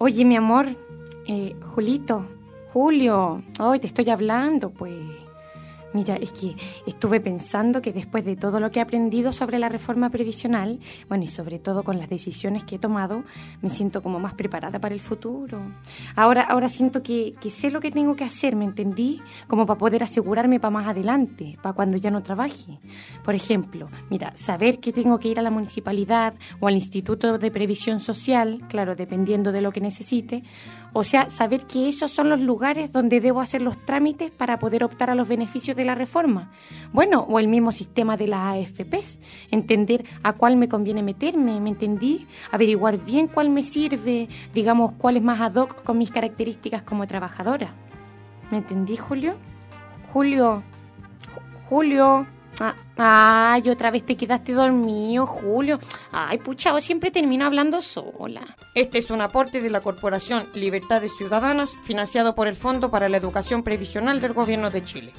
Oye, mi amor, eh, Julito, Julio, hoy te estoy hablando, pues. Mira, es que estuve pensando que después de todo lo que he aprendido sobre la reforma previsional, bueno, y sobre todo con las decisiones que he tomado, me siento como más preparada para el futuro. Ahora, ahora siento que, que sé lo que tengo que hacer, ¿me entendí? Como para poder asegurarme para más adelante, para cuando ya no trabaje. Por ejemplo, mira, saber que tengo que ir a la municipalidad o al Instituto de Previsión Social, claro, dependiendo de lo que necesite, o sea, saber que esos son los lugares donde debo hacer los trámites para poder optar a los beneficios de la reforma. Bueno, o el mismo sistema de las AFPs. Entender a cuál me conviene meterme, ¿me entendí? Averiguar bien cuál me sirve, digamos, cuál es más ad hoc con mis características como trabajadora. ¿Me entendí, Julio? Julio. Julio. Ah, ay, otra vez te quedaste dormido, Julio. Ay, pucha, vos siempre termino hablando sola. Este es un aporte de la Corporación Libertades Ciudadanas, financiado por el Fondo para la Educación Previsional del Gobierno de Chile.